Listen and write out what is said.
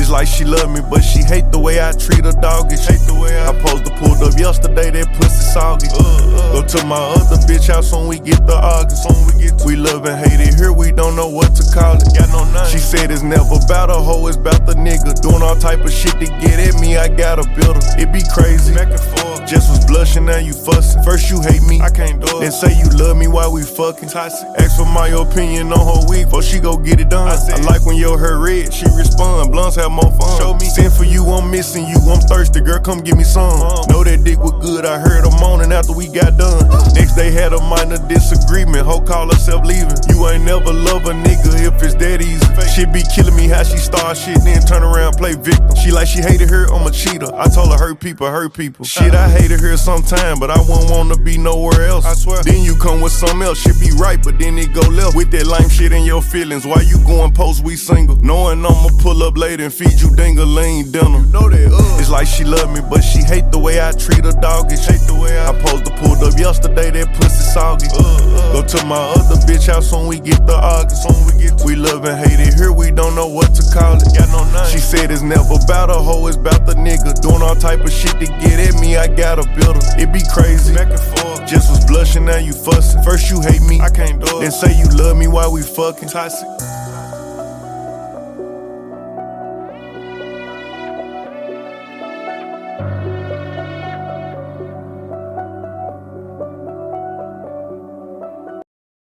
It's like she love me, but she hate the way I treat her doggish. Hate the way I, I posed to pulled up yesterday, that pussy soggy. Uh, uh. Go to my other bitch house when we get the August. When we get we love and hate it here, we don't know what to call it. Got no name. She said it's never about a hoe, it's about the nigga. Doing all type of shit to get at me, I gotta build her. It be crazy. Back and forth. Just now you fussin'. First you hate me, I can't do it. Then say you love me while we fucking. Toxic. Ask for my opinion on her week, before she go get it done. I, I like when your hair red, she respond. Blunts have more fun. Show me. Send for you, I'm missing you. I'm thirsty, girl, come give me some. Uh-huh. Know that dick was good, I heard her moaning after we got done. Day had a minor disagreement, hoe call herself leaving. You ain't never love a nigga if it's that easy. Shit be killing me how she start shit, then turn around play victim. She like she hated her, I'm a cheater. I told her hurt people, hurt people. Shit, I hated her sometime, but I wouldn't wanna be nowhere else. I swear. Then you come with something else, shit be right, but then it go left. With that lame shit in your feelings, why you going post we single? Knowing I'ma pull up late and feed you dingaling dinner. You know that, uh. It's like she love me, but she hate the way I treat her doggish. Hate the way I, I posed to pulled yesterday, that pussy soggy. Uh, uh. Go to my other bitch house when we get the August. When we get to we love and hate it here, we don't know what to call it. Got no name. She said it's never about a hoe, it's about the nigga. Doing all type of shit to get at me, I gotta build her. It be crazy. Back and forth. Just was blushing, now you fussin'. First you hate me, I can't do it. Then say you love me while we fucking. Toxic.